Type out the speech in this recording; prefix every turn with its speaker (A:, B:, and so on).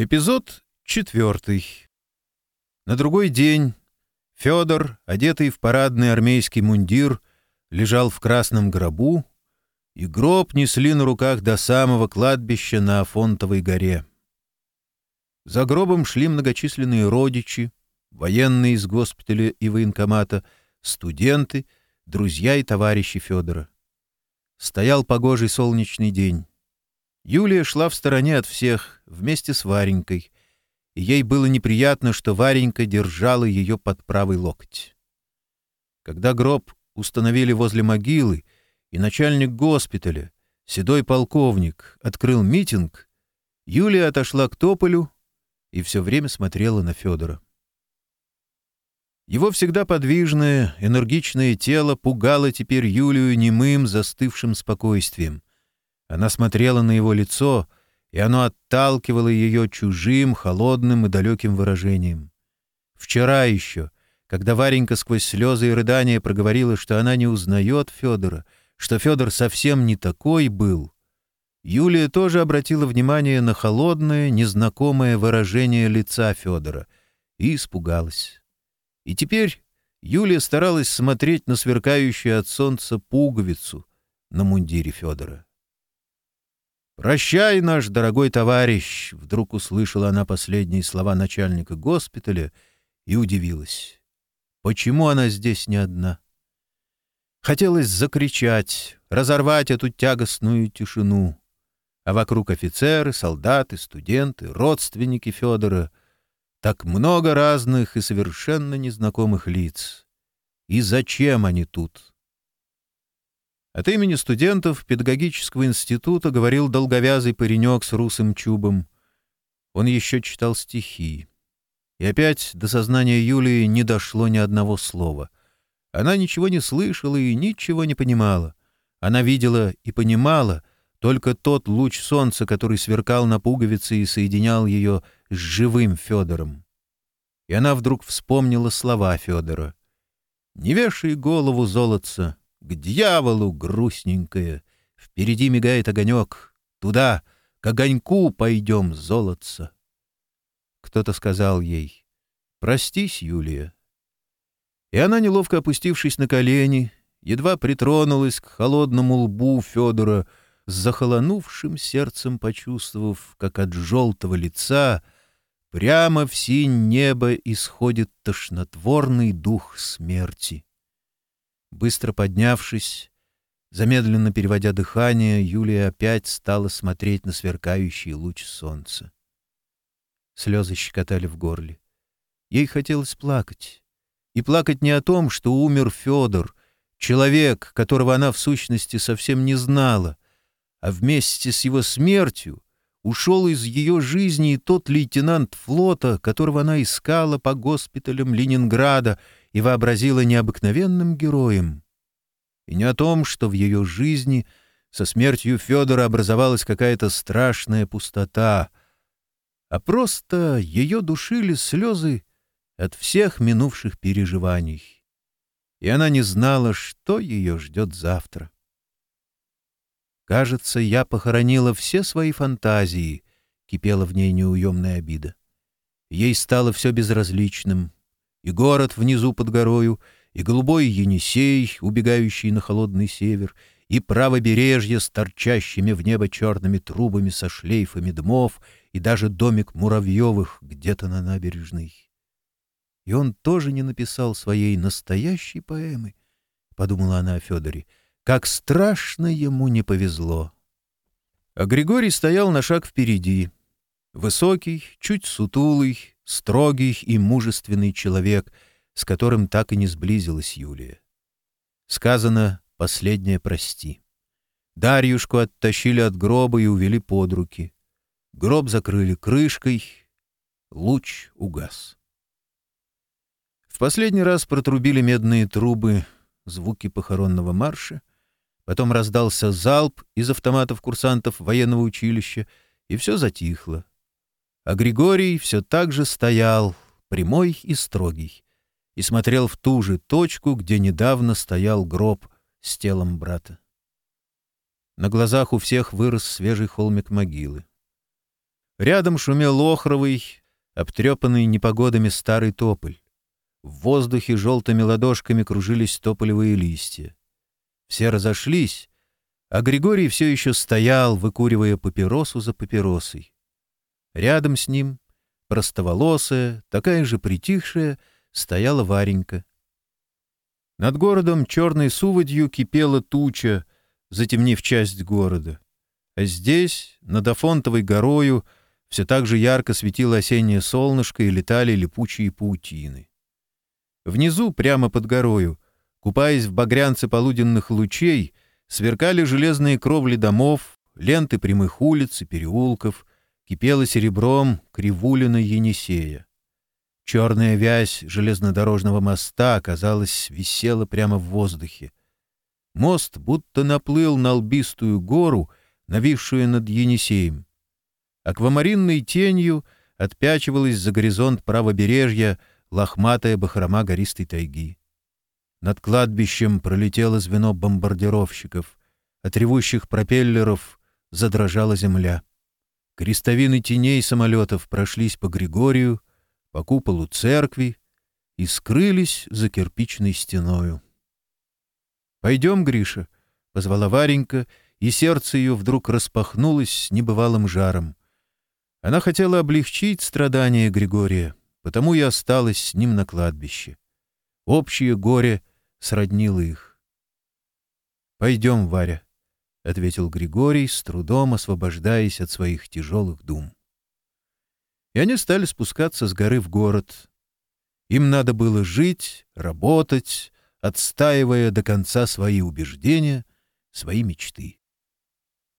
A: Эпизод четвертый. На другой день Федор, одетый в парадный армейский мундир, лежал в красном гробу, и гроб несли на руках до самого кладбища на Афонтовой горе. За гробом шли многочисленные родичи, военные из госпиталя и военкомата, студенты, друзья и товарищи Федора. Стоял погожий солнечный день. Юлия шла в стороне от всех, вместе с Варенькой. И ей было неприятно, что Варенька держала ее под правый локоть. Когда гроб установили возле могилы, и начальник госпиталя, седой полковник, открыл митинг, Юлия отошла к тополю и все время смотрела на Федора. Его всегда подвижное, энергичное тело пугало теперь Юлию немым, застывшим спокойствием. Она смотрела на его лицо, и оно отталкивало ее чужим, холодным и далеким выражением. Вчера еще, когда Варенька сквозь слезы и рыдания проговорила, что она не узнает Федора, что Федор совсем не такой был, Юлия тоже обратила внимание на холодное, незнакомое выражение лица Федора и испугалась. И теперь Юлия старалась смотреть на сверкающую от солнца пуговицу на мундире Федора. «Прощай, наш дорогой товарищ!» — вдруг услышала она последние слова начальника госпиталя и удивилась. «Почему она здесь не одна?» Хотелось закричать, разорвать эту тягостную тишину. А вокруг офицеры, солдаты, студенты, родственники Федора. Так много разных и совершенно незнакомых лиц. И зачем они тут? От имени студентов педагогического института говорил долговязый паренек с русым чубом. Он еще читал стихи. И опять до сознания Юлии не дошло ни одного слова. Она ничего не слышала и ничего не понимала. Она видела и понимала только тот луч солнца, который сверкал на пуговице и соединял ее с живым Федором. И она вдруг вспомнила слова Федора. «Не вешай голову, золотца!» к дьяволу грустненькое. Впереди мигает огонек. Туда, к огоньку пойдем золотца. Кто-то сказал ей, «Простись, Юлия». И она, неловко опустившись на колени, едва притронулась к холодному лбу Федора, с захолонувшим сердцем почувствовав, как от желтого лица прямо в синь небо исходит тошнотворный дух смерти. Быстро поднявшись, замедленно переводя дыхание, Юлия опять стала смотреть на сверкающий луч солнца. Слезы щекотали в горле. Ей хотелось плакать. И плакать не о том, что умер Федор, человек, которого она в сущности совсем не знала, а вместе с его смертью ушел из ее жизни и тот лейтенант флота, которого она искала по госпиталям Ленинграда — и вообразила необыкновенным героем. И не о том, что в ее жизни со смертью Федора образовалась какая-то страшная пустота, а просто ее душили слезы от всех минувших переживаний. И она не знала, что ее ждет завтра. «Кажется, я похоронила все свои фантазии», — кипела в ней неуемная обида. Ей стало все безразличным, и город внизу под горою, и голубой Енисей, убегающий на холодный север, и правобережье с торчащими в небо черными трубами со шлейфами дымов, и даже домик Муравьевых где-то на набережной. И он тоже не написал своей настоящей поэмы, — подумала она о Федоре, — как страшно ему не повезло. А Григорий стоял на шаг впереди, Высокий, чуть сутулый, строгий и мужественный человек, с которым так и не сблизилась Юлия. Сказано «последнее прости». Дарьюшку оттащили от гроба и увели под руки. Гроб закрыли крышкой, луч угас. В последний раз протрубили медные трубы, звуки похоронного марша, потом раздался залп из автоматов курсантов военного училища, и все затихло. А Григорий все так же стоял, прямой и строгий, и смотрел в ту же точку, где недавно стоял гроб с телом брата. На глазах у всех вырос свежий холмик могилы. Рядом шумел охровый, обтрепанный непогодами старый тополь. В воздухе желтыми ладошками кружились тополевые листья. Все разошлись, а Григорий все еще стоял, выкуривая папиросу за папиросой. Рядом с ним, простоволосая, такая же притихшая, стояла Варенька. Над городом черной суводью кипела туча, затемнив часть города. А здесь, над Афонтовой горою, все так же ярко светило осеннее солнышко и летали липучие паутины. Внизу, прямо под горою, купаясь в багрянце полуденных лучей, сверкали железные кровли домов, ленты прямых улиц и переулков, кипела серебром кривулина Енисея. Черная вязь железнодорожного моста, казалось, висела прямо в воздухе. Мост будто наплыл на лбистую гору, нависшую над Енисеем. Аквамаринной тенью отпячивалась за горизонт правобережья лохматая бахрома гористой тайги. Над кладбищем пролетело звено бомбардировщиков. От ревущих пропеллеров задрожала земля. Крестовины теней самолетов прошлись по Григорию, по куполу церкви и скрылись за кирпичной стеною. «Пойдем, Гриша», — позвала Варенька, и сердце ее вдруг распахнулось с небывалым жаром. Она хотела облегчить страдания Григория, потому и осталась с ним на кладбище. Общее горе сроднило их. «Пойдем, Варя», — ответил Григорий, с трудом освобождаясь от своих тяжелых дум. И они стали спускаться с горы в город. Им надо было жить, работать, отстаивая до конца свои убеждения, свои мечты.